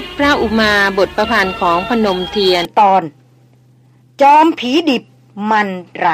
ชรพระอุมาบทประพันธ์ของพนมเทียนตอน จอมผีดิบมันไร